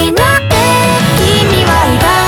ないな君はい